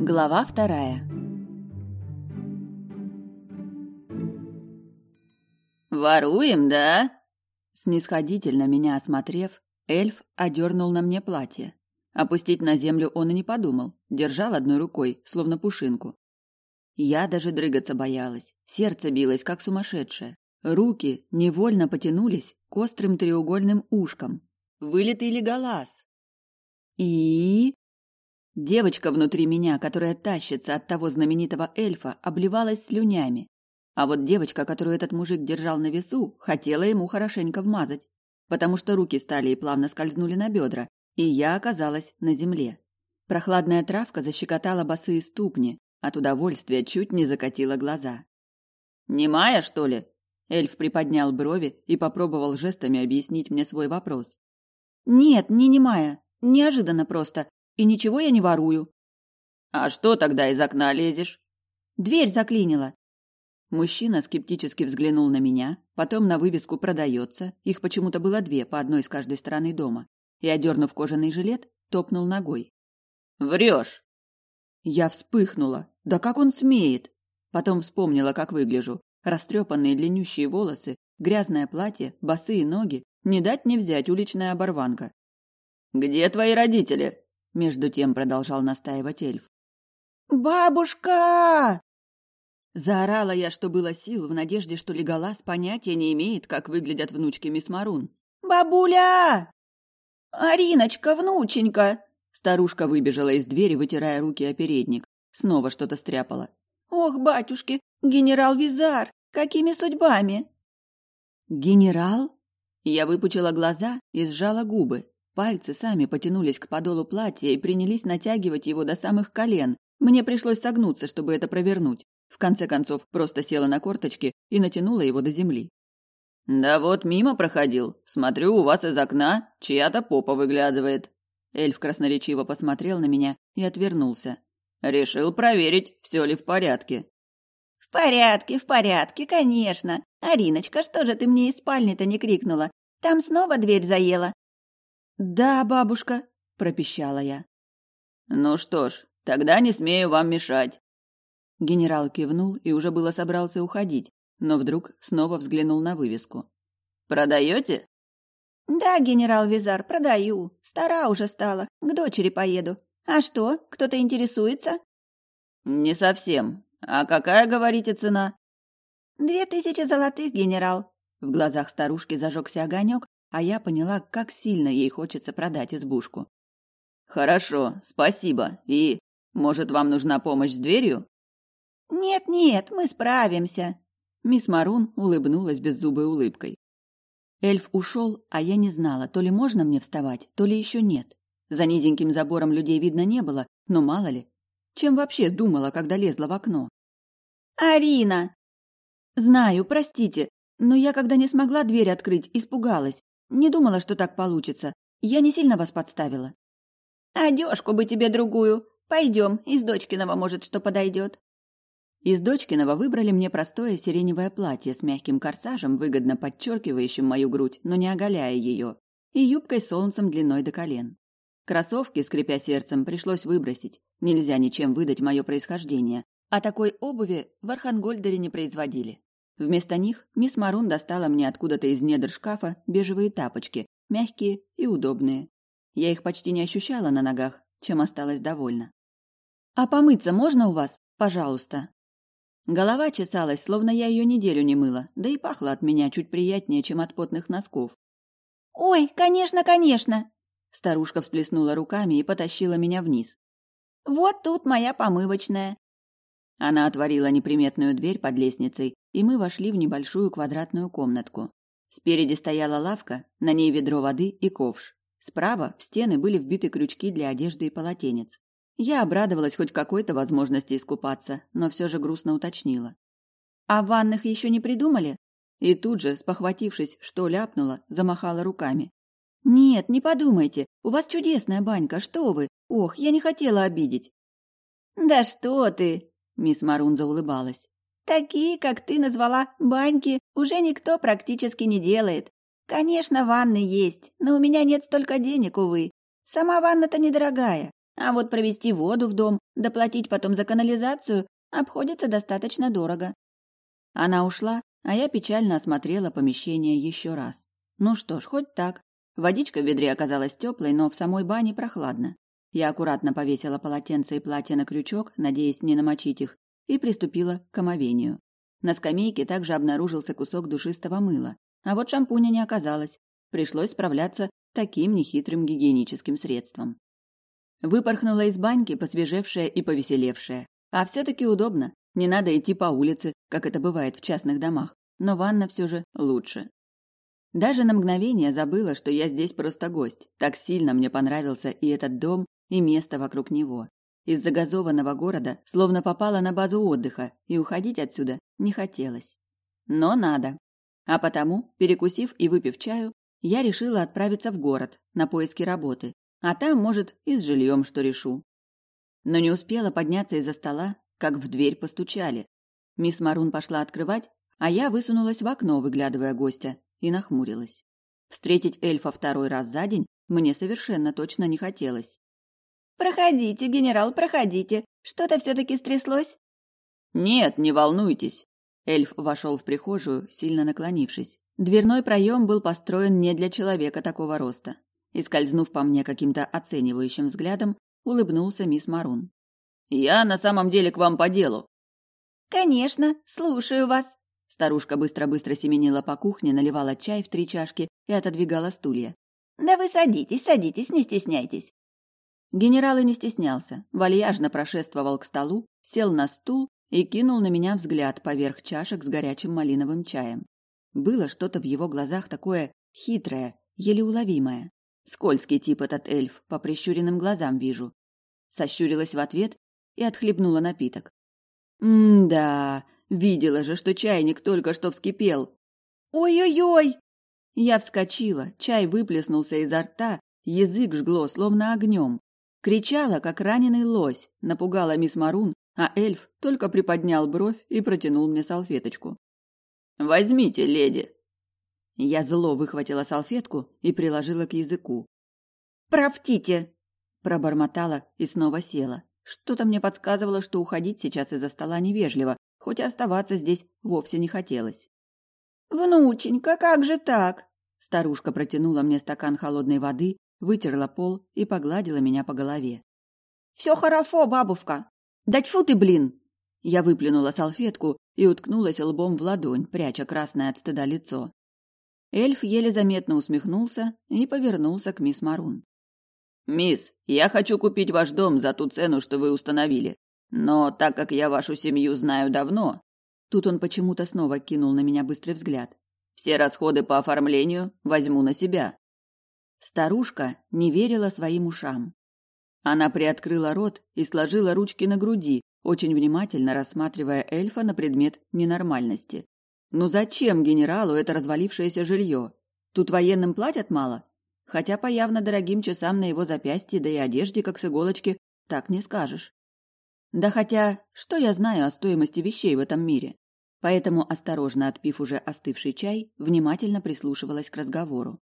Глава вторая. «Воруем, да?» Снисходительно меня осмотрев, эльф одернул на мне платье. Опустить на землю он и не подумал, держал одной рукой, словно пушинку. Я даже дрыгаться боялась, сердце билось, как сумасшедшее. Руки невольно потянулись к острым треугольным ушкам. Вылитый леголаз. И... Девочка внутри меня, которая тащится от того знаменитого эльфа, обливалась слюнями. А вот девочка, которую этот мужик держал на весу, хотела ему хорошенько вмазать, потому что руки стали и плавно скользнули на бедра, и я оказалась на земле. Прохладная травка защекотала босые ступни, от удовольствия чуть не закатила глаза. «Немая, что ли?» Эльф приподнял брови и попробовал жестами объяснить мне свой вопрос. «Нет, не немая. Неожиданно просто. И ничего я не ворую. А что тогда из окна лезешь? Дверь заклинила. Мужчина скептически взглянул на меня, потом на вывеску «Продается», их почему-то было две, по одной с каждой стороны дома, и, одернув кожаный жилет, топнул ногой. «Врешь!» Я вспыхнула. Да как он смеет? Потом вспомнила, как выгляжу. Растрепанные длиннющие волосы, грязное платье, босые ноги. Не дать не взять уличная оборванка. «Где твои родители?» Между тем продолжал настаивать эльф. «Бабушка!» Заорала я, что было сил, в надежде, что Леголас понятия не имеет, как выглядят внучки мисс Марун. «Бабуля!» «Ариночка, внученька!» Старушка выбежала из двери, вытирая руки о передник. Снова что-то стряпала. «Ох, батюшки, генерал Визар, какими судьбами?» «Генерал?» Я выпучила глаза и сжала губы. Пальцы сами потянулись к подолу платья и принялись натягивать его до самых колен. Мне пришлось согнуться, чтобы это провернуть. В конце концов, просто села на корточки и натянула его до земли. «Да вот мимо проходил. Смотрю, у вас из окна чья-то попа выглядывает». Эльф красноречиво посмотрел на меня и отвернулся. «Решил проверить, все ли в порядке». «В порядке, в порядке, конечно. Ариночка, что же ты мне из спальни-то не крикнула? Там снова дверь заела. «Да, бабушка», – пропищала я. «Ну что ж, тогда не смею вам мешать». Генерал кивнул и уже было собрался уходить, но вдруг снова взглянул на вывеску. «Продаете?» «Да, генерал Визар, продаю. Стара уже стала. К дочери поеду. А что, кто-то интересуется?» «Не совсем. А какая, говорите, цена?» «Две тысячи золотых, генерал». В глазах старушки зажегся огонек, а я поняла, как сильно ей хочется продать избушку. «Хорошо, спасибо. И, может, вам нужна помощь с дверью?» «Нет-нет, мы справимся». Мисс Марун улыбнулась беззубой улыбкой. Эльф ушел, а я не знала, то ли можно мне вставать, то ли еще нет. За низеньким забором людей видно не было, но мало ли. Чем вообще думала, когда лезла в окно? «Арина!» «Знаю, простите, но я, когда не смогла дверь открыть, испугалась. Не думала, что так получится. Я не сильно вас подставила. Одежку бы тебе другую. Пойдем, из Дочкиного, может, что подойдет. Из Дочкиного выбрали мне простое сиреневое платье с мягким корсажем, выгодно подчеркивающим мою грудь, но не оголяя ее, и юбкой солнцем длиной до колен. Кроссовки, скрипя сердцем, пришлось выбросить. Нельзя ничем выдать мое происхождение. А такой обуви в Архангольдере не производили. Вместо них мисс Марун достала мне откуда-то из недр шкафа бежевые тапочки, мягкие и удобные. Я их почти не ощущала на ногах, чем осталась довольна. «А помыться можно у вас? Пожалуйста». Голова чесалась, словно я ее неделю не мыла, да и пахло от меня чуть приятнее, чем от потных носков. «Ой, конечно, конечно!» Старушка всплеснула руками и потащила меня вниз. «Вот тут моя помывочная». Она отворила неприметную дверь под лестницей, и мы вошли в небольшую квадратную комнатку. Спереди стояла лавка, на ней ведро воды и ковш. Справа в стены были вбиты крючки для одежды и полотенец. Я обрадовалась хоть какой-то возможности искупаться, но все же грустно уточнила. «А ванных еще не придумали?» И тут же, спохватившись, что ляпнула, замахала руками. «Нет, не подумайте, у вас чудесная банька, что вы? Ох, я не хотела обидеть». «Да что ты!» – мисс Марун заулыбалась. Такие, как ты назвала, баньки уже никто практически не делает. Конечно, ванны есть, но у меня нет столько денег, увы. Сама ванна-то недорогая. А вот провести воду в дом, доплатить потом за канализацию обходится достаточно дорого. Она ушла, а я печально осмотрела помещение еще раз. Ну что ж, хоть так. Водичка в ведре оказалась теплой, но в самой бане прохладно. Я аккуратно повесила полотенце и платье на крючок, надеясь не намочить их, и приступила к омовению. На скамейке также обнаружился кусок душистого мыла, а вот шампуня не оказалось. Пришлось справляться таким нехитрым гигиеническим средством. Выпорхнула из баньки, посвежевшая и повеселевшая. А все таки удобно. Не надо идти по улице, как это бывает в частных домах. Но ванна все же лучше. Даже на мгновение забыла, что я здесь просто гость. Так сильно мне понравился и этот дом, и место вокруг него. Из загазованного города словно попала на базу отдыха, и уходить отсюда не хотелось. Но надо. А потому, перекусив и выпив чаю, я решила отправиться в город на поиски работы, а там, может, и с жильем что решу. Но не успела подняться из-за стола, как в дверь постучали. Мисс Марун пошла открывать, а я высунулась в окно, выглядывая гостя, и нахмурилась. Встретить эльфа второй раз за день мне совершенно точно не хотелось. «Проходите, генерал, проходите. Что-то все-таки стряслось?» «Нет, не волнуйтесь». Эльф вошел в прихожую, сильно наклонившись. Дверной проем был построен не для человека такого роста. И, скользнув по мне каким-то оценивающим взглядом, улыбнулся мисс Марун. «Я на самом деле к вам по делу». «Конечно, слушаю вас». Старушка быстро-быстро семенила по кухне, наливала чай в три чашки и отодвигала стулья. «Да вы садитесь, садитесь, не стесняйтесь». Генерал и не стеснялся, вальяжно прошествовал к столу, сел на стул и кинул на меня взгляд поверх чашек с горячим малиновым чаем. Было что-то в его глазах такое хитрое, еле уловимое. Скользкий тип этот эльф, по прищуренным глазам вижу. Сощурилась в ответ и отхлебнула напиток. «М-да, видела же, что чайник только что вскипел». «Ой-ой-ой!» Я вскочила, чай выплеснулся изо рта, язык жгло, словно огнем. Кричала, как раненый лось, напугала мисс Марун, а эльф только приподнял бровь и протянул мне салфеточку. «Возьмите, леди!» Я зло выхватила салфетку и приложила к языку. «Правтите!» Пробормотала и снова села. Что-то мне подсказывало, что уходить сейчас из-за стола невежливо, хоть и оставаться здесь вовсе не хотелось. «Внученька, как же так?» Старушка протянула мне стакан холодной воды, вытерла пол и погладила меня по голове. «Все хорошо, бабушка!» «Да тьфу ты, блин!» Я выплюнула салфетку и уткнулась лбом в ладонь, пряча красное от стыда лицо. Эльф еле заметно усмехнулся и повернулся к мисс Марун. «Мисс, я хочу купить ваш дом за ту цену, что вы установили. Но так как я вашу семью знаю давно...» Тут он почему-то снова кинул на меня быстрый взгляд. «Все расходы по оформлению возьму на себя». Старушка не верила своим ушам. Она приоткрыла рот и сложила ручки на груди, очень внимательно рассматривая эльфа на предмет ненормальности. Ну зачем генералу это развалившееся жилье? Тут военным платят мало? Хотя по явно дорогим часам на его запястье, да и одежде, как с иголочки, так не скажешь. Да хотя, что я знаю о стоимости вещей в этом мире? Поэтому, осторожно отпив уже остывший чай, внимательно прислушивалась к разговору.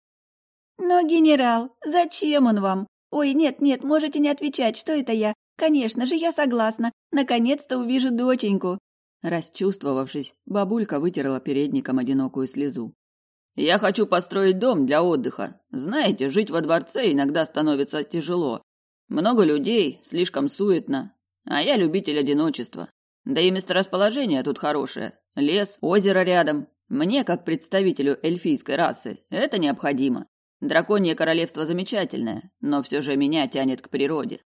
«Но, генерал, зачем он вам? Ой, нет-нет, можете не отвечать, что это я? Конечно же, я согласна. Наконец-то увижу доченьку. Расчувствовавшись, бабулька вытерла передником одинокую слезу. «Я хочу построить дом для отдыха. Знаете, жить во дворце иногда становится тяжело. Много людей, слишком суетно. А я любитель одиночества. Да и месторасположение тут хорошее. Лес, озеро рядом. Мне, как представителю эльфийской расы, это необходимо. Драконье королевство замечательное, но все же меня тянет к природе.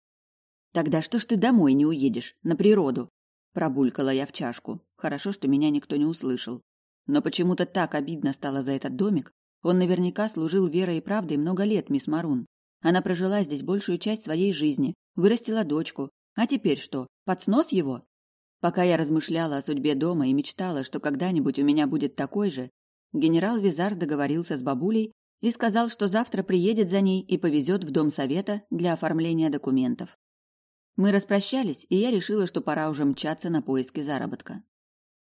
Тогда что ж ты домой не уедешь, на природу? Пробулькала я в чашку. Хорошо, что меня никто не услышал. Но почему-то так обидно стало за этот домик. Он наверняка служил верой и правдой много лет, мисс Марун. Она прожила здесь большую часть своей жизни, вырастила дочку. А теперь что, под снос его? Пока я размышляла о судьбе дома и мечтала, что когда-нибудь у меня будет такой же, генерал Визар договорился с бабулей и сказал, что завтра приедет за ней и повезет в дом совета для оформления документов. Мы распрощались, и я решила, что пора уже мчаться на поиски заработка.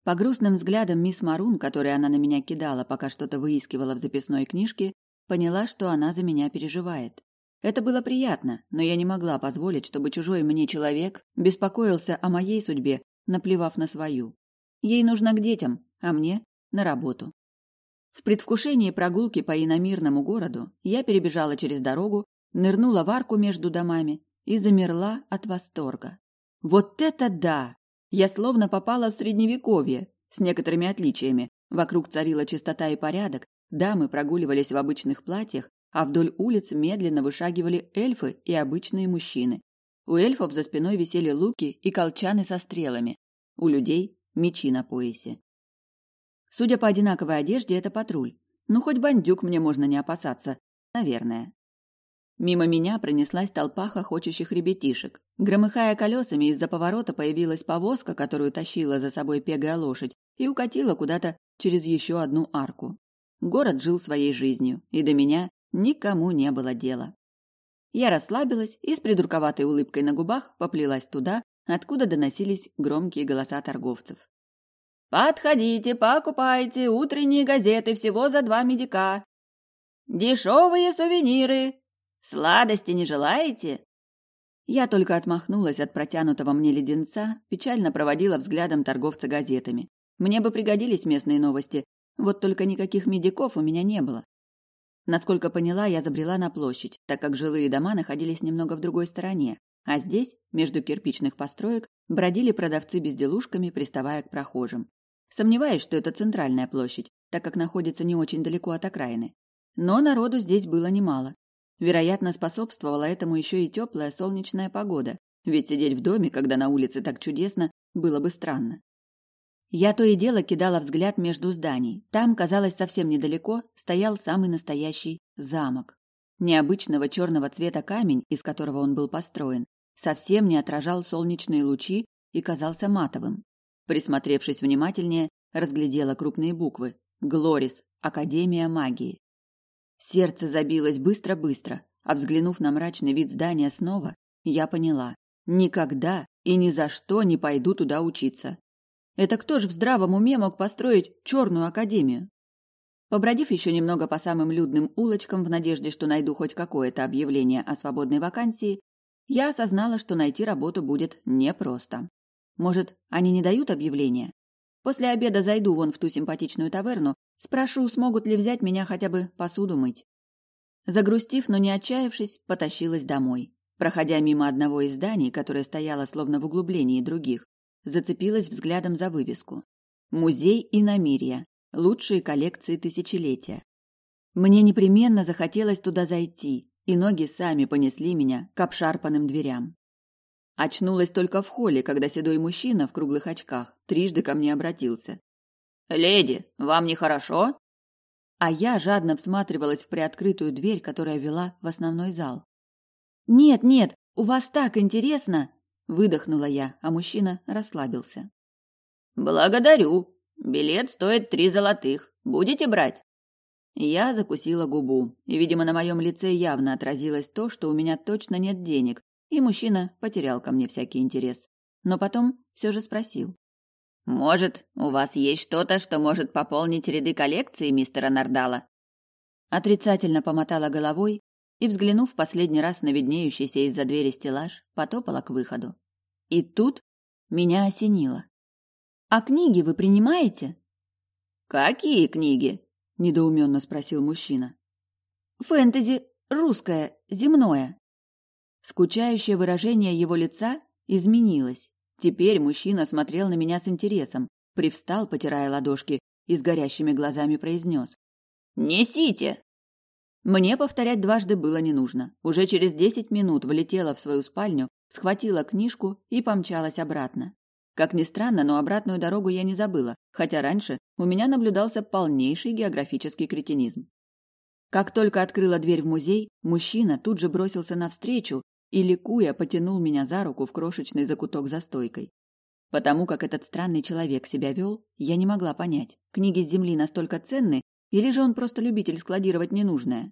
По грустным взглядам мисс Марун, которые она на меня кидала, пока что-то выискивала в записной книжке, поняла, что она за меня переживает. Это было приятно, но я не могла позволить, чтобы чужой мне человек беспокоился о моей судьбе, наплевав на свою. Ей нужно к детям, а мне – на работу. В предвкушении прогулки по иномирному городу я перебежала через дорогу, нырнула в арку между домами и замерла от восторга. Вот это да! Я словно попала в средневековье, с некоторыми отличиями. Вокруг царила чистота и порядок, дамы прогуливались в обычных платьях, а вдоль улиц медленно вышагивали эльфы и обычные мужчины. У эльфов за спиной висели луки и колчаны со стрелами, у людей – мечи на поясе. Судя по одинаковой одежде, это патруль. Ну, хоть бандюк мне можно не опасаться, наверное. Мимо меня пронеслась толпа хохочущих ребятишек. Громыхая колесами, из-за поворота появилась повозка, которую тащила за собой пегая лошадь, и укатила куда-то через еще одну арку. Город жил своей жизнью, и до меня никому не было дела. Я расслабилась и с придурковатой улыбкой на губах поплелась туда, откуда доносились громкие голоса торговцев. «Подходите, покупайте утренние газеты всего за два медика. Дешевые сувениры, Сладости не желаете?» Я только отмахнулась от протянутого мне леденца, печально проводила взглядом торговца газетами. Мне бы пригодились местные новости, вот только никаких медиков у меня не было. Насколько поняла, я забрела на площадь, так как жилые дома находились немного в другой стороне, а здесь, между кирпичных построек, бродили продавцы безделушками, приставая к прохожим. Сомневаюсь, что это центральная площадь, так как находится не очень далеко от окраины. Но народу здесь было немало, Вероятно, способствовала этому еще и теплая солнечная погода, ведь сидеть в доме, когда на улице так чудесно, было бы странно. Я то и дело кидала взгляд между зданий. Там, казалось, совсем недалеко, стоял самый настоящий замок. Необычного черного цвета камень, из которого он был построен, совсем не отражал солнечные лучи и казался матовым. Присмотревшись внимательнее, разглядела крупные буквы «Глорис. Академия магии». Сердце забилось быстро-быстро, а взглянув на мрачный вид здания снова, я поняла. Никогда и ни за что не пойду туда учиться. Это кто же в здравом уме мог построить черную академию? Побродив еще немного по самым людным улочкам в надежде, что найду хоть какое-то объявление о свободной вакансии, я осознала, что найти работу будет непросто. Может, они не дают объявления? После обеда зайду вон в ту симпатичную таверну Спрошу, смогут ли взять меня хотя бы посуду мыть. Загрустив, но не отчаявшись, потащилась домой. Проходя мимо одного из зданий, которое стояло словно в углублении других, зацепилась взглядом за вывеску. Музей Иномирья. Лучшие коллекции тысячелетия. Мне непременно захотелось туда зайти, и ноги сами понесли меня к обшарпанным дверям. Очнулась только в холле, когда седой мужчина в круглых очках трижды ко мне обратился. «Леди, вам нехорошо?» А я жадно всматривалась в приоткрытую дверь, которая вела в основной зал. «Нет, нет, у вас так интересно!» – выдохнула я, а мужчина расслабился. «Благодарю. Билет стоит три золотых. Будете брать?» Я закусила губу, и, видимо, на моем лице явно отразилось то, что у меня точно нет денег, и мужчина потерял ко мне всякий интерес. Но потом все же спросил. Может, у вас есть что-то, что может пополнить ряды коллекции мистера Нардала? Отрицательно помотала головой и, взглянув последний раз на виднеющийся из-за двери стеллаж, потопала к выходу. И тут меня осенило. «А книги вы принимаете?» «Какие книги?» – недоуменно спросил мужчина. «Фэнтези, русское, земное». Скучающее выражение его лица изменилось. Теперь мужчина смотрел на меня с интересом, привстал, потирая ладошки, и с горящими глазами произнес. «Несите!» Мне повторять дважды было не нужно. Уже через десять минут влетела в свою спальню, схватила книжку и помчалась обратно. Как ни странно, но обратную дорогу я не забыла, хотя раньше у меня наблюдался полнейший географический кретинизм. Как только открыла дверь в музей, мужчина тут же бросился навстречу и, ликуя, потянул меня за руку в крошечный закуток за стойкой. Потому как этот странный человек себя вел, я не могла понять, книги с земли настолько ценны, или же он просто любитель складировать ненужное.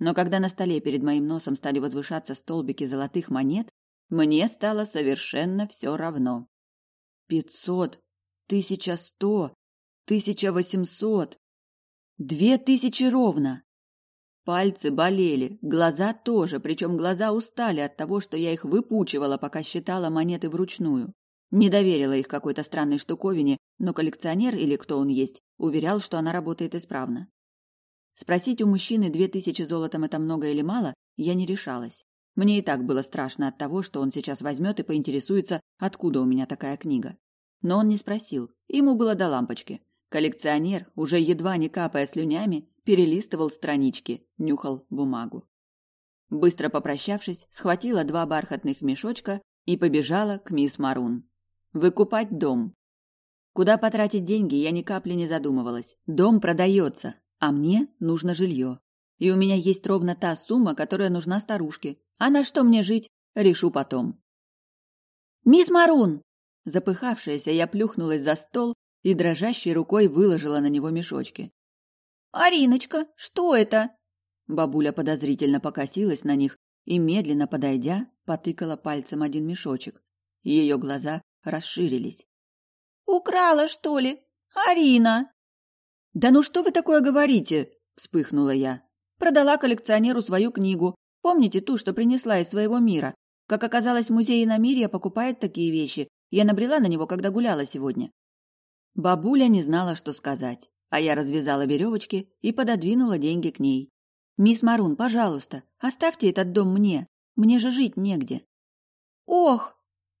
Но когда на столе перед моим носом стали возвышаться столбики золотых монет, мне стало совершенно все равно. Пятьсот, тысяча сто, тысяча восемьсот, две тысячи ровно. Пальцы болели, глаза тоже, причем глаза устали от того, что я их выпучивала, пока считала монеты вручную. Не доверила их какой-то странной штуковине, но коллекционер или кто он есть, уверял, что она работает исправно. Спросить у мужчины две тысячи золотом это много или мало, я не решалась. Мне и так было страшно от того, что он сейчас возьмет и поинтересуется, откуда у меня такая книга. Но он не спросил, ему было до лампочки. Коллекционер, уже едва не капая слюнями, перелистывал странички, нюхал бумагу. Быстро попрощавшись, схватила два бархатных мешочка и побежала к мисс Марун. Выкупать дом. Куда потратить деньги, я ни капли не задумывалась. Дом продается, а мне нужно жилье. И у меня есть ровно та сумма, которая нужна старушке. А на что мне жить, решу потом. «Мисс Марун!» Запыхавшаяся, я плюхнулась за стол и дрожащей рукой выложила на него мешочки. «Ариночка, что это?» Бабуля подозрительно покосилась на них и, медленно подойдя, потыкала пальцем один мешочек. Ее глаза расширились. «Украла, что ли? Арина!» «Да ну что вы такое говорите?» – вспыхнула я. «Продала коллекционеру свою книгу, Помните ту, что принесла из своего мира? Как оказалось, музей иномирья покупает такие вещи. Я набрела на него, когда гуляла сегодня. Бабуля не знала, что сказать, а я развязала веревочки и пододвинула деньги к ней. «Мисс Марун, пожалуйста, оставьте этот дом мне. Мне же жить негде». «Ох,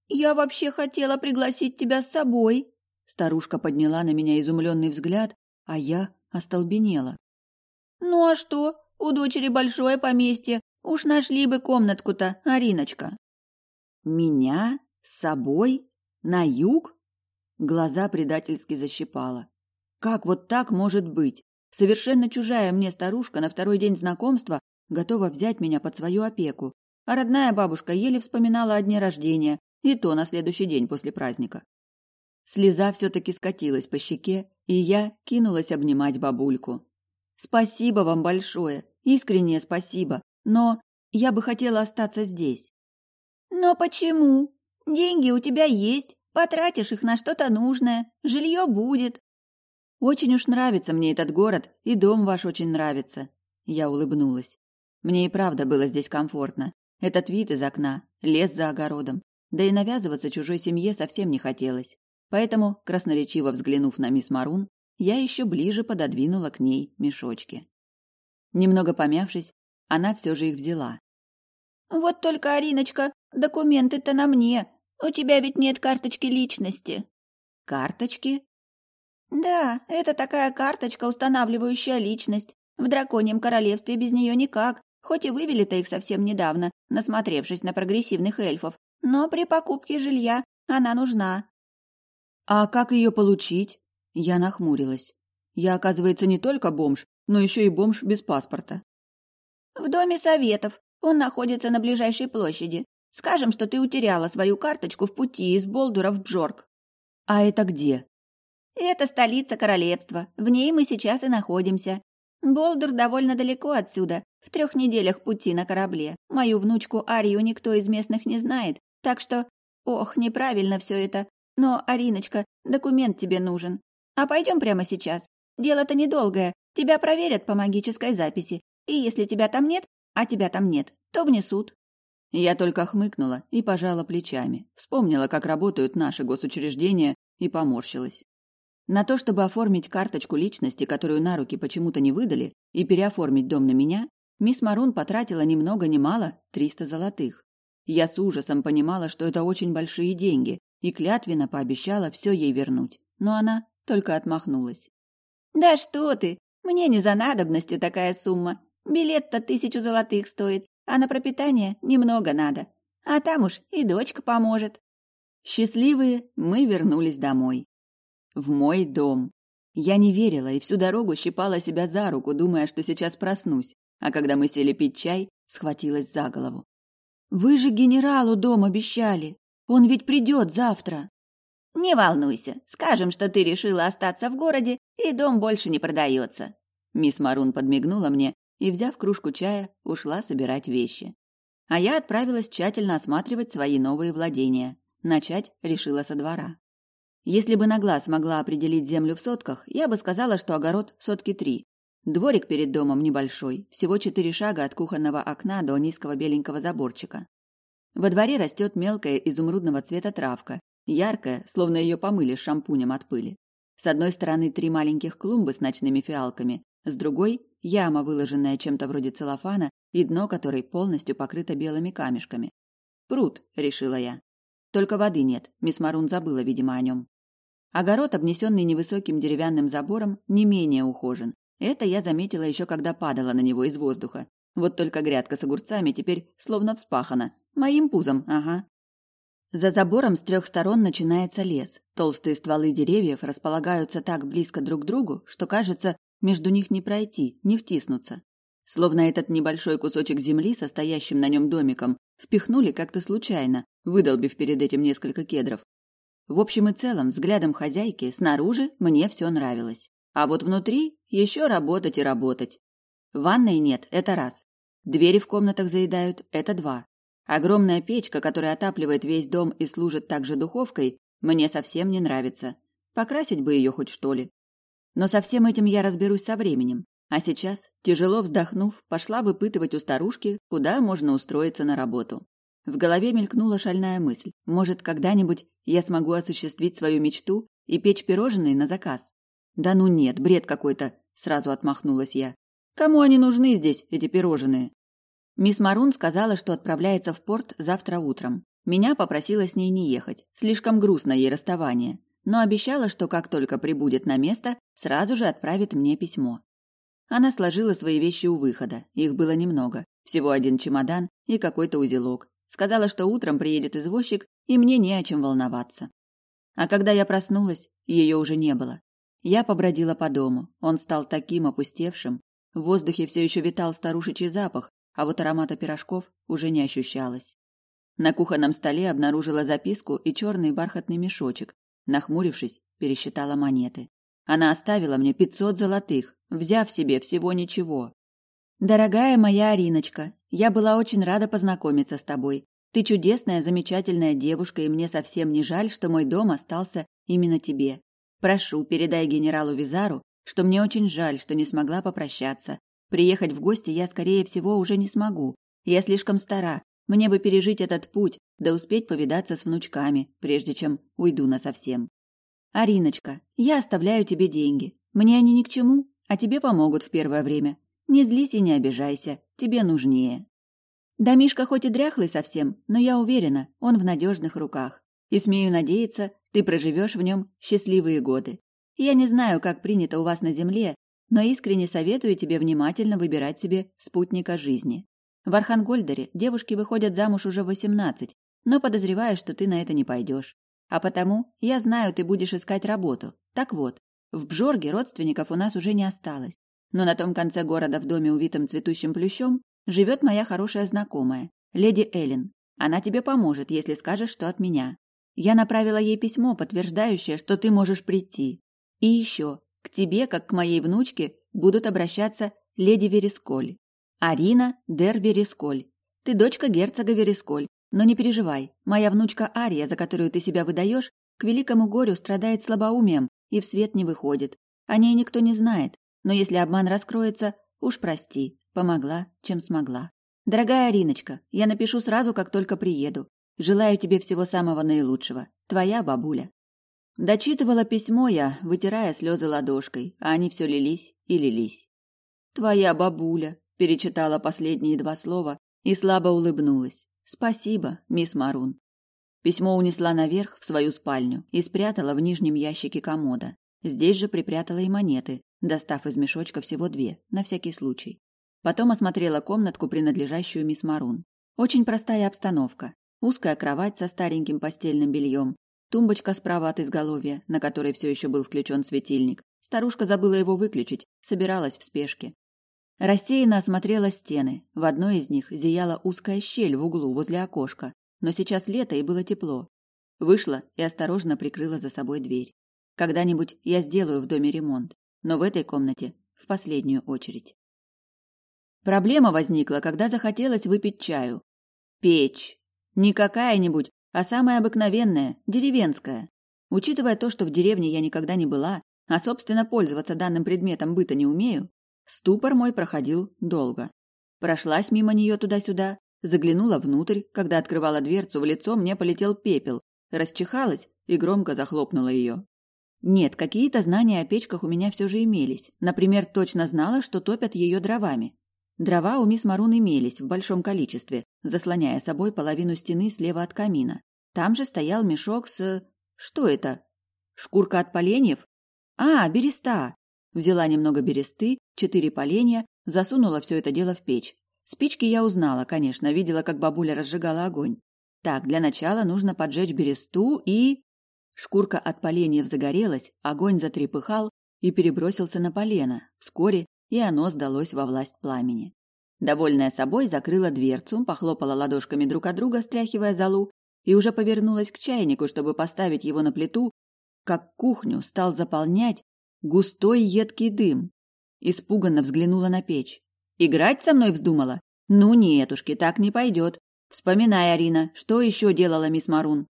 я вообще хотела пригласить тебя с собой!» Старушка подняла на меня изумленный взгляд, а я остолбенела. «Ну а что? У дочери большое поместье, Уж нашли бы комнатку-то, Ариночка. Меня? С собой? На юг? Глаза предательски защипала. Как вот так может быть? Совершенно чужая мне старушка на второй день знакомства готова взять меня под свою опеку. А родная бабушка еле вспоминала о дне рождения, и то на следующий день после праздника. Слеза все-таки скатилась по щеке, и я кинулась обнимать бабульку. «Спасибо вам большое, искреннее спасибо. Но я бы хотела остаться здесь. Но почему? Деньги у тебя есть, потратишь их на что-то нужное, жилье будет. Очень уж нравится мне этот город, и дом ваш очень нравится. Я улыбнулась. Мне и правда было здесь комфортно. Этот вид из окна, лес за огородом. Да и навязываться чужой семье совсем не хотелось. Поэтому, красноречиво взглянув на мисс Марун, я еще ближе пододвинула к ней мешочки. Немного помявшись, она все же их взяла. «Вот только, Ариночка, документы-то на мне. У тебя ведь нет карточки личности». «Карточки?» «Да, это такая карточка, устанавливающая личность. В драконьем королевстве без нее никак, хоть и вывели-то их совсем недавно, насмотревшись на прогрессивных эльфов. Но при покупке жилья она нужна». «А как ее получить?» Я нахмурилась. «Я, оказывается, не только бомж, но еще и бомж без паспорта». В доме советов. Он находится на ближайшей площади. Скажем, что ты утеряла свою карточку в пути из Болдура в Бжорк. А это где? Это столица королевства. В ней мы сейчас и находимся. Болдур довольно далеко отсюда, в трех неделях пути на корабле. Мою внучку Арию никто из местных не знает, так что... Ох, неправильно все это. Но, Ариночка, документ тебе нужен. А пойдем прямо сейчас. Дело-то недолгое. Тебя проверят по магической записи. И если тебя там нет, а тебя там нет, то внесут. Я только хмыкнула и пожала плечами. Вспомнила, как работают наши госучреждения, и поморщилась. На то, чтобы оформить карточку личности, которую на руки почему-то не выдали, и переоформить дом на меня, мисс Марун потратила ни много ни мало триста золотых. Я с ужасом понимала, что это очень большие деньги, и клятвенно пообещала все ей вернуть. Но она только отмахнулась. «Да что ты! Мне не за надобностью такая сумма. Билет-то тысячу золотых стоит, а на пропитание немного надо. А там уж и дочка поможет. Счастливые мы вернулись домой. В мой дом. Я не верила и всю дорогу щипала себя за руку, думая, что сейчас проснусь. А когда мы сели пить чай, схватилась за голову. «Вы же генералу дом обещали! Он ведь придет завтра!» «Не волнуйся, скажем, что ты решила остаться в городе, и дом больше не продается». Мисс Марун подмигнула мне и, взяв кружку чая, ушла собирать вещи. А я отправилась тщательно осматривать свои новые владения. Начать решила со двора. Если бы на глаз могла определить землю в сотках, я бы сказала, что огород сотки три. Дворик перед домом небольшой, всего четыре шага от кухонного окна до низкого беленького заборчика. Во дворе растет мелкая изумрудного цвета травка, яркая, словно ее помыли шампунем от пыли. С одной стороны три маленьких клумбы с ночными фиалками, с другой – яма, выложенная чем-то вроде целлофана, и дно которой полностью покрыто белыми камешками. Пруд, решила я. Только воды нет, мисс Марун забыла, видимо, о нем. Огород, обнесенный невысоким деревянным забором, не менее ухожен. Это я заметила еще когда падала на него из воздуха. Вот только грядка с огурцами теперь словно вспахана. Моим пузом, ага. За забором с трех сторон начинается лес. Толстые стволы деревьев располагаются так близко друг к другу, что кажется, между них не пройти, не втиснуться. Словно этот небольшой кусочек земли, состоящим на нем домиком, впихнули как-то случайно, выдолбив перед этим несколько кедров. В общем и целом, взглядом хозяйки, снаружи мне все нравилось. А вот внутри еще работать и работать. Ванной нет, это раз. Двери в комнатах заедают, это два. Огромная печка, которая отапливает весь дом и служит также духовкой, мне совсем не нравится. Покрасить бы ее хоть что ли. Но со всем этим я разберусь со временем. А сейчас, тяжело вздохнув, пошла выпытывать у старушки, куда можно устроиться на работу. В голове мелькнула шальная мысль. Может, когда-нибудь я смогу осуществить свою мечту и печь пирожные на заказ. Да ну нет, бред какой-то, сразу отмахнулась я. Кому они нужны здесь, эти пирожные? Мисс Марун сказала, что отправляется в порт завтра утром. Меня попросила с ней не ехать, слишком грустно ей расставание, но обещала, что как только прибудет на место, сразу же отправит мне письмо. Она сложила свои вещи у выхода, их было немного, всего один чемодан и какой-то узелок. Сказала, что утром приедет извозчик, и мне не о чем волноваться. А когда я проснулась, ее уже не было. Я побродила по дому. Он стал таким опустевшим. В воздухе все еще витал старушечий запах, а вот аромата пирожков уже не ощущалось. На кухонном столе обнаружила записку и черный бархатный мешочек. Нахмурившись, пересчитала монеты. Она оставила мне пятьсот золотых, взяв себе всего ничего. Дорогая моя Ариночка, я была очень рада познакомиться с тобой. Ты чудесная, замечательная девушка, и мне совсем не жаль, что мой дом остался именно тебе. Прошу, передай генералу Визару, что мне очень жаль, что не смогла попрощаться. Приехать в гости я, скорее всего, уже не смогу. Я слишком стара. Мне бы пережить этот путь, да успеть повидаться с внучками, прежде чем уйду насовсем. Ариночка, я оставляю тебе деньги. Мне они ни к чему, а тебе помогут в первое время. Не злись и не обижайся, тебе нужнее. Домишка хоть и дряхлый совсем, но я уверена, он в надежных руках. И смею надеяться, ты проживешь в нем счастливые годы. Я не знаю, как принято у вас на земле, но искренне советую тебе внимательно выбирать себе спутника жизни. В Архангольдере девушки выходят замуж уже в 18, но подозреваю, что ты на это не пойдешь. А потому я знаю, ты будешь искать работу. Так вот, в Бжорге родственников у нас уже не осталось. Но на том конце города в доме, увитом цветущим плющом, живет моя хорошая знакомая, леди Эллен. Она тебе поможет, если скажешь, что от меня. Я направила ей письмо, подтверждающее, что ты можешь прийти. И еще, к тебе, как к моей внучке, будут обращаться леди Вересколь. Арина дер Вересколь. Ты дочка герцога Вересколь, но не переживай. Моя внучка Ария, за которую ты себя выдаешь, к великому горю страдает слабоумием и в свет не выходит. О ней никто не знает, но если обман раскроется, уж прости, помогла, чем смогла. Дорогая Ариночка, я напишу сразу, как только приеду. Желаю тебе всего самого наилучшего. Твоя бабуля. Дочитывала письмо я, вытирая слезы ладошкой, а они все лились и лились. Твоя бабуля, перечитала последние два слова и слабо улыбнулась. Спасибо, мисс Марун. Письмо унесла наверх в свою спальню и спрятала в нижнем ящике комода. Здесь же припрятала и монеты, достав из мешочка всего две, на всякий случай. Потом осмотрела комнатку, принадлежащую мисс Марун. Очень простая обстановка. Узкая кровать со стареньким постельным бельем, тумбочка справа от изголовья, на которой все еще был включен светильник. Старушка забыла его выключить, собиралась в спешке. Рассеянно осмотрела стены. В одной из них зияла узкая щель в углу возле окошка, но сейчас лето и было тепло. Вышла и осторожно прикрыла за собой дверь. Когда-нибудь я сделаю в доме ремонт, но в этой комнате в последнюю очередь. Проблема возникла, когда захотелось выпить чаю. Печь. Не какая-нибудь, а самая обыкновенная, деревенская. Учитывая то, что в деревне я никогда не была, а, собственно, пользоваться данным предметом быта не умею, Ступор мой проходил долго. Прошлась мимо нее туда-сюда, заглянула внутрь, когда открывала дверцу, в лицо мне полетел пепел, расчихалась и громко захлопнула ее. Нет, какие-то знания о печках у меня все же имелись. Например, точно знала, что топят ее дровами. Дрова у мисс Марун имелись в большом количестве, заслоняя собой половину стены слева от камина. Там же стоял мешок с... Что это? Шкурка от поленьев? А, береста. Взяла немного бересты, четыре поленья, засунула все это дело в печь. Спички я узнала, конечно, видела, как бабуля разжигала огонь. Так, для начала нужно поджечь бересту и... Шкурка от поленьев загорелась, огонь затрепыхал и перебросился на полено. Вскоре и оно сдалось во власть пламени. Довольная собой, закрыла дверцу, похлопала ладошками друг от друга, стряхивая золу, и уже повернулась к чайнику, чтобы поставить его на плиту, как кухню стал заполнять густой едкий дым. Испуганно взглянула на печь. «Играть со мной вздумала? Ну, нетушки, так не пойдет. Вспоминай, Арина, что еще делала мисс Марун?»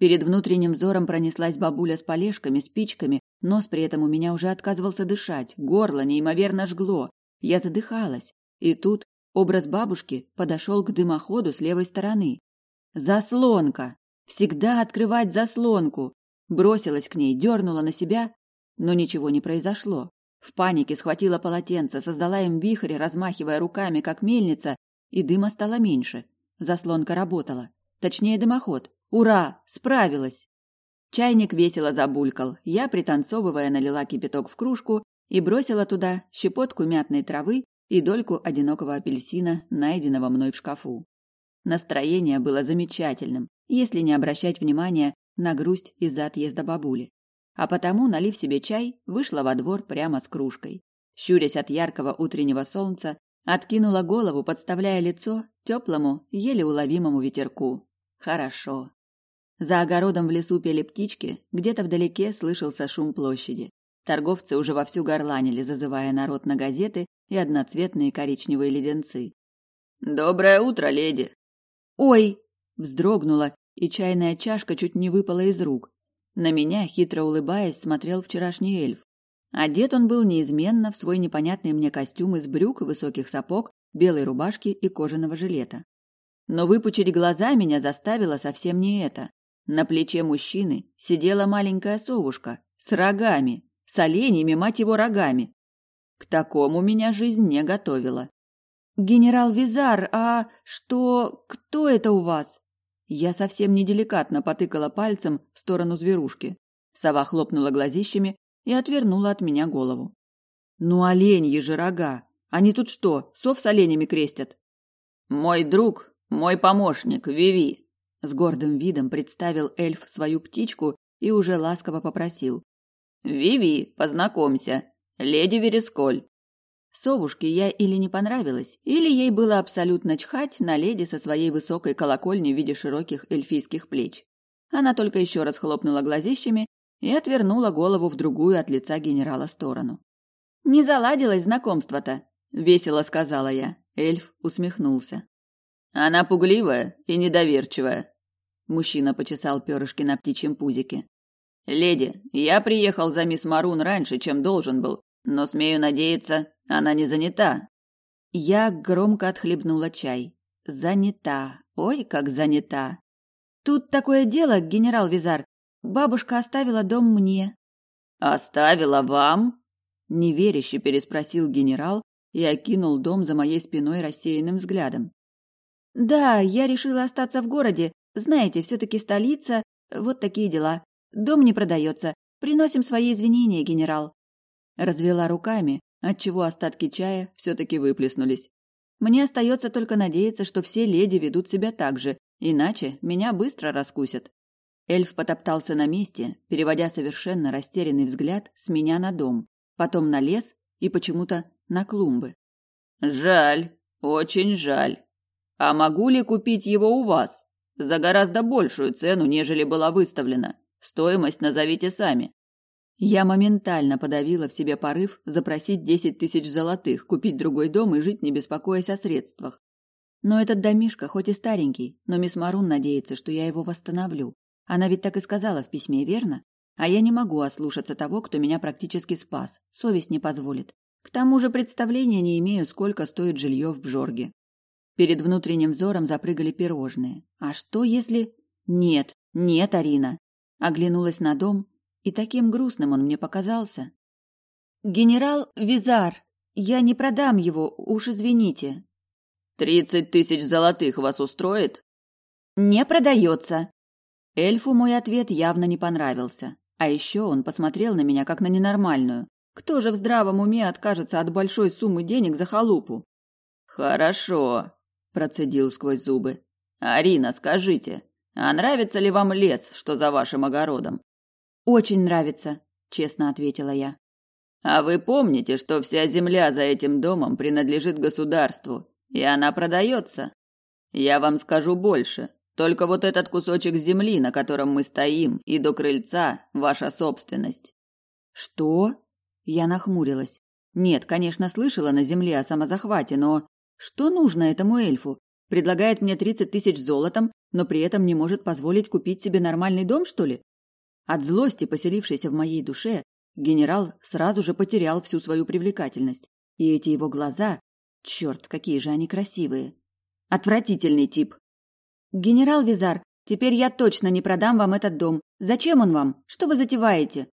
Перед внутренним взором пронеслась бабуля с полежками, спичками, нос при этом у меня уже отказывался дышать, горло неимоверно жгло. Я задыхалась. И тут образ бабушки подошел к дымоходу с левой стороны. Заслонка! Всегда открывать заслонку! Бросилась к ней, дернула на себя, но ничего не произошло. В панике схватила полотенце, создала им вихрь, размахивая руками, как мельница, и дыма стало меньше. Заслонка работала. Точнее, дымоход. Ура! Справилась! Чайник весело забулькал. Я, пританцовывая, налила кипяток в кружку и бросила туда щепотку мятной травы и дольку одинокого апельсина, найденного мной в шкафу. Настроение было замечательным, если не обращать внимания на грусть из-за отъезда бабули. А потому, налив себе чай, вышла во двор прямо с кружкой. Щурясь от яркого утреннего солнца, откинула голову, подставляя лицо теплому, еле уловимому ветерку. Хорошо. За огородом в лесу пели птички, где-то вдалеке слышался шум площади. Торговцы уже вовсю горланили, зазывая народ на газеты и одноцветные коричневые леденцы. «Доброе утро, леди!» «Ой!» – вздрогнула, и чайная чашка чуть не выпала из рук. На меня, хитро улыбаясь, смотрел вчерашний эльф. Одет он был неизменно в свой непонятный мне костюм из брюк, высоких сапог, белой рубашки и кожаного жилета. Но выпучить глаза меня заставило совсем не это. На плече мужчины сидела маленькая совушка с рогами, с оленями, мать его, рогами. К такому меня жизнь не готовила. «Генерал Визар, а что... кто это у вас?» Я совсем неделикатно потыкала пальцем в сторону зверушки. Сова хлопнула глазищами и отвернула от меня голову. «Ну, оленьи же рога! Они тут что, сов с оленями крестят?» «Мой друг, мой помощник, Виви. С гордым видом представил эльф свою птичку и уже ласково попросил. «Виви, познакомься, леди Вересколь». Совушке я или не понравилась, или ей было абсолютно чхать на леди со своей высокой колокольни в виде широких эльфийских плеч. Она только еще раз хлопнула глазищами и отвернула голову в другую от лица генерала сторону. «Не заладилось знакомство-то», — весело сказала я. Эльф усмехнулся. Она пугливая и недоверчивая. Мужчина почесал перышки на птичьем пузике. Леди, я приехал за мисс Марун раньше, чем должен был, но смею надеяться, она не занята. Я громко отхлебнула чай. Занята. Ой, как занята. Тут такое дело, генерал Визар. Бабушка оставила дом мне. Оставила вам? неверяще переспросил генерал и окинул дом за моей спиной рассеянным взглядом. Да, я решила остаться в городе. Знаете, все-таки столица. Вот такие дела. Дом не продается. Приносим свои извинения, генерал. Развела руками, отчего остатки чая все-таки выплеснулись. Мне остается только надеяться, что все леди ведут себя так же, иначе меня быстро раскусят. Эльф потоптался на месте, переводя совершенно растерянный взгляд с меня на дом, потом на лес и почему-то на клумбы. «Жаль, очень жаль», а могу ли купить его у вас? За гораздо большую цену, нежели была выставлена. Стоимость назовите сами. Я моментально подавила в себе порыв запросить десять тысяч золотых, купить другой дом и жить, не беспокоясь о средствах. Но этот домишко, хоть и старенький, но мисс Марун надеется, что я его восстановлю. Она ведь так и сказала в письме, верно? А я не могу ослушаться того, кто меня практически спас. Совесть не позволит. К тому же представления не имею, сколько стоит жилье в Бжорге. Перед внутренним взором запрыгали пирожные. А что если... Нет, нет, Арина. Оглянулась на дом, и таким грустным он мне показался. Генерал Визар, я не продам его, уж извините. Тридцать тысяч золотых вас устроит? Не продается. Эльфу мой ответ явно не понравился. А еще он посмотрел на меня как на ненормальную. Кто же в здравом уме откажется от большой суммы денег за халупу? Хорошо, процедил сквозь зубы. Арина, скажите, а нравится ли вам лес, что за вашим огородом? Очень нравится, честно ответила я. А вы помните, что вся земля за этим домом принадлежит государству, и она продается? Я вам скажу больше. Только вот этот кусочек земли, на котором мы стоим, и до крыльца ваша собственность. Что? Я нахмурилась. Нет, конечно, слышала на земле о самозахвате, но что нужно этому эльфу? Предлагает мне тридцать тысяч золотом, но при этом не может позволить купить себе нормальный дом, что ли? От злости, поселившейся в моей душе, генерал сразу же потерял всю свою привлекательность. И эти его глаза, черт, какие же они красивые. Отвратительный тип. Генерал Визар, теперь я точно не продам вам этот дом. Зачем он вам? Что вы затеваете?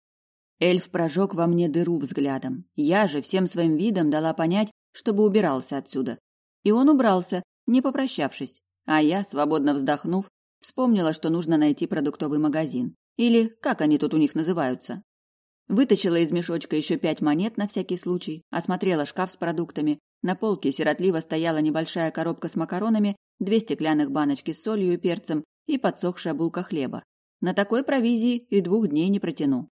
Эльф прожег во мне дыру взглядом. Я же всем своим видом дала понять, чтобы убирался отсюда. И он убрался, не попрощавшись. А я, свободно вздохнув, вспомнила, что нужно найти продуктовый магазин. Или как они тут у них называются. Вытащила из мешочка еще пять монет на всякий случай, осмотрела шкаф с продуктами. На полке сиротливо стояла небольшая коробка с макаронами, две стеклянных баночки с солью и перцем и подсохшая булка хлеба. На такой провизии и двух дней не протяну.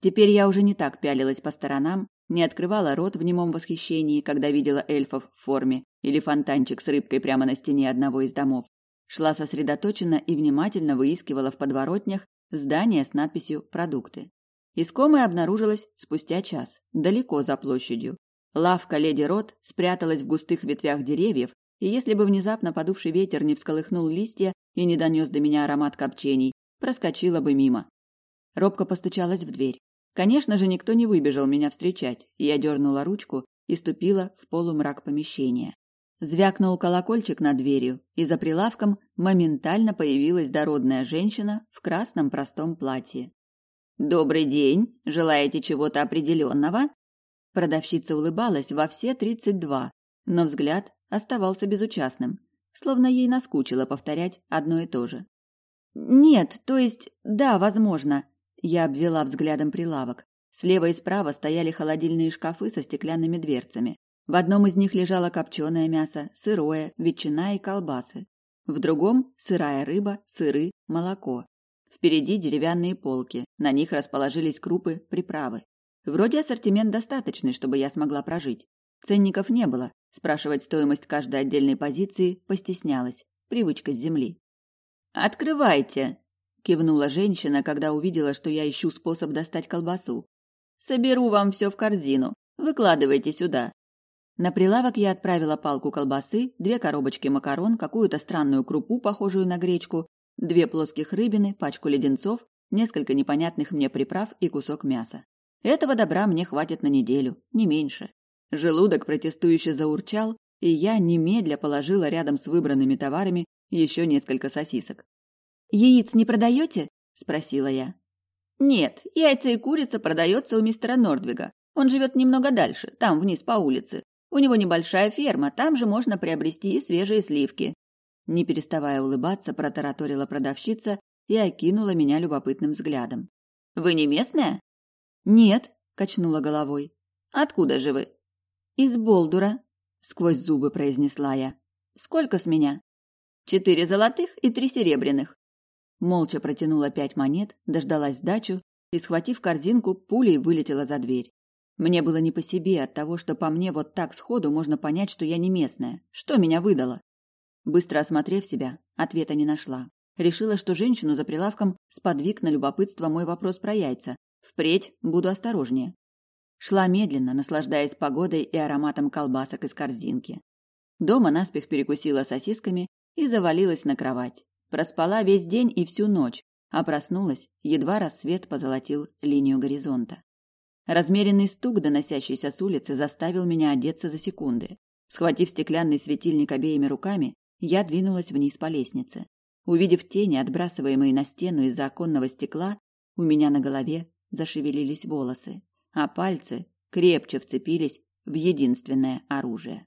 Теперь я уже не так пялилась по сторонам, не открывала рот в немом восхищении, когда видела эльфов в форме или фонтанчик с рыбкой прямо на стене одного из домов. Шла сосредоточенно и внимательно выискивала в подворотнях здание с надписью «Продукты». Искомая обнаружилась спустя час, далеко за площадью. Лавка леди Рот спряталась в густых ветвях деревьев, и если бы внезапно подувший ветер не всколыхнул листья и не донес до меня аромат копчений, проскочила бы мимо. Робко постучалась в дверь. Конечно же, никто не выбежал меня встречать. Я дернула ручку и ступила в полумрак помещения. Звякнул колокольчик над дверью, и за прилавком моментально появилась дородная женщина в красном простом платье. «Добрый день! Желаете чего-то определенного?» Продавщица улыбалась во все тридцать два, но взгляд оставался безучастным, словно ей наскучило повторять одно и то же. «Нет, то есть, да, возможно», я обвела взглядом прилавок. Слева и справа стояли холодильные шкафы со стеклянными дверцами. В одном из них лежало копченое мясо, сырое, ветчина и колбасы. В другом – сырая рыба, сыры, молоко. Впереди деревянные полки, на них расположились крупы, приправы. Вроде ассортимент достаточный, чтобы я смогла прожить. Ценников не было, спрашивать стоимость каждой отдельной позиции постеснялась. Привычка с земли. «Открывайте!» Кивнула женщина, когда увидела, что я ищу способ достать колбасу. Соберу вам все в корзину. Выкладывайте сюда. На прилавок я отправила палку колбасы, две коробочки макарон, какую-то странную крупу, похожую на гречку, две плоских рыбины, пачку леденцов, несколько непонятных мне приправ и кусок мяса. Этого добра мне хватит на неделю, не меньше. Желудок протестующе заурчал, и я немедля положила рядом с выбранными товарами еще несколько сосисок. Яиц не продаете? спросила я. Нет, яйца и курица продается у мистера Нордвига. Он живет немного дальше, там вниз по улице. У него небольшая ферма, там же можно приобрести свежие сливки. Не переставая улыбаться, протараторила продавщица и окинула меня любопытным взглядом. Вы не местная? Нет, качнула головой. Откуда же вы? Из Болдура, сквозь зубы произнесла я. Сколько с меня? Четыре золотых и три серебряных. Молча протянула пять монет, дождалась сдачу и, схватив корзинку, пулей вылетела за дверь. Мне было не по себе от того, что по мне вот так сходу можно понять, что я не местная. Что меня выдало? Быстро осмотрев себя, ответа не нашла. Решила, что женщину за прилавком сподвиг на любопытство мой вопрос про яйца. Впредь буду осторожнее. Шла медленно, наслаждаясь погодой и ароматом колбасок из корзинки. Дома наспех перекусила сосисками и завалилась на кровать. Проспала весь день и всю ночь, а проснулась, едва рассвет позолотил линию горизонта. Размеренный стук, доносящийся с улицы, заставил меня одеться за секунды. Схватив стеклянный светильник обеими руками, я двинулась вниз по лестнице. Увидев тени, отбрасываемые на стену из-за оконного стекла, у меня на голове зашевелились волосы, а пальцы крепче вцепились в единственное оружие.